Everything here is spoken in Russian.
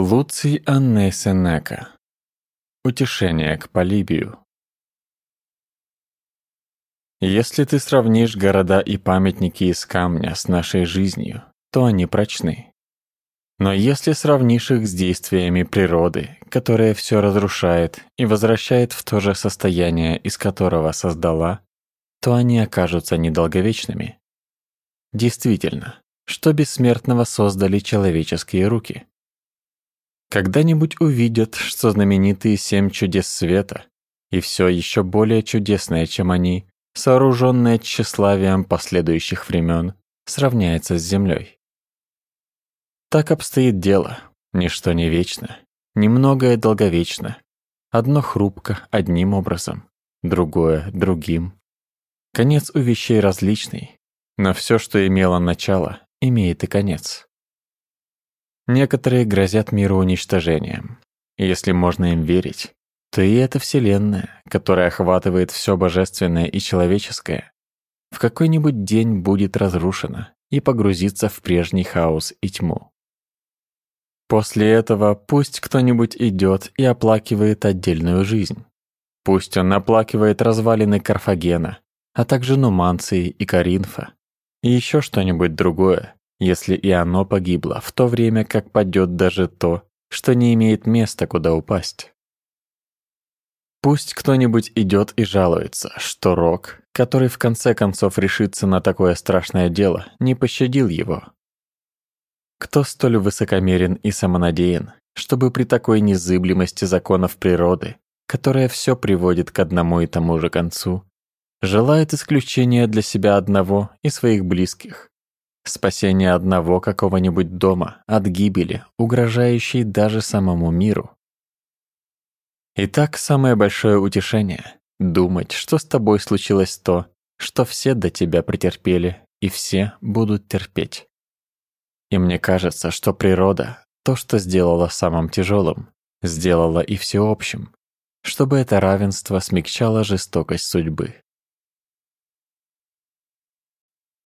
Луций Анне Сенека. Утешение к Полибию. Если ты сравнишь города и памятники из камня с нашей жизнью, то они прочны. Но если сравнишь их с действиями природы, которая все разрушает и возвращает в то же состояние, из которого создала, то они окажутся недолговечными. Действительно, что бессмертного создали человеческие руки? Когда-нибудь увидят, что знаменитые семь чудес света и все еще более чудесное, чем они, сооруженное тщеславием последующих времен, сравняется с землей. Так обстоит дело. Ничто не вечно, немногое долговечно. Одно хрупко одним образом, другое другим. Конец у вещей различный, но все, что имело начало, имеет и конец. Некоторые грозят миру уничтожением. если можно им верить, то и эта Вселенная, которая охватывает все божественное и человеческое, в какой-нибудь день будет разрушена и погрузится в прежний хаос и тьму. После этого пусть кто-нибудь идет и оплакивает отдельную жизнь. Пусть он оплакивает развалины Карфагена, а также Нуманции и Каринфа, и еще что-нибудь другое, если и оно погибло, в то время как падет даже то, что не имеет места, куда упасть. Пусть кто-нибудь идет и жалуется, что Рок, который в конце концов решится на такое страшное дело, не пощадил его. Кто столь высокомерен и самонадеян, чтобы при такой незыблемости законов природы, которая все приводит к одному и тому же концу, желает исключения для себя одного и своих близких, спасение одного какого-нибудь дома от гибели, угрожающей даже самому миру. Итак, самое большое утешение — думать, что с тобой случилось то, что все до тебя претерпели и все будут терпеть. И мне кажется, что природа то, что сделала самым тяжелым, сделала и всеобщим, чтобы это равенство смягчало жестокость судьбы.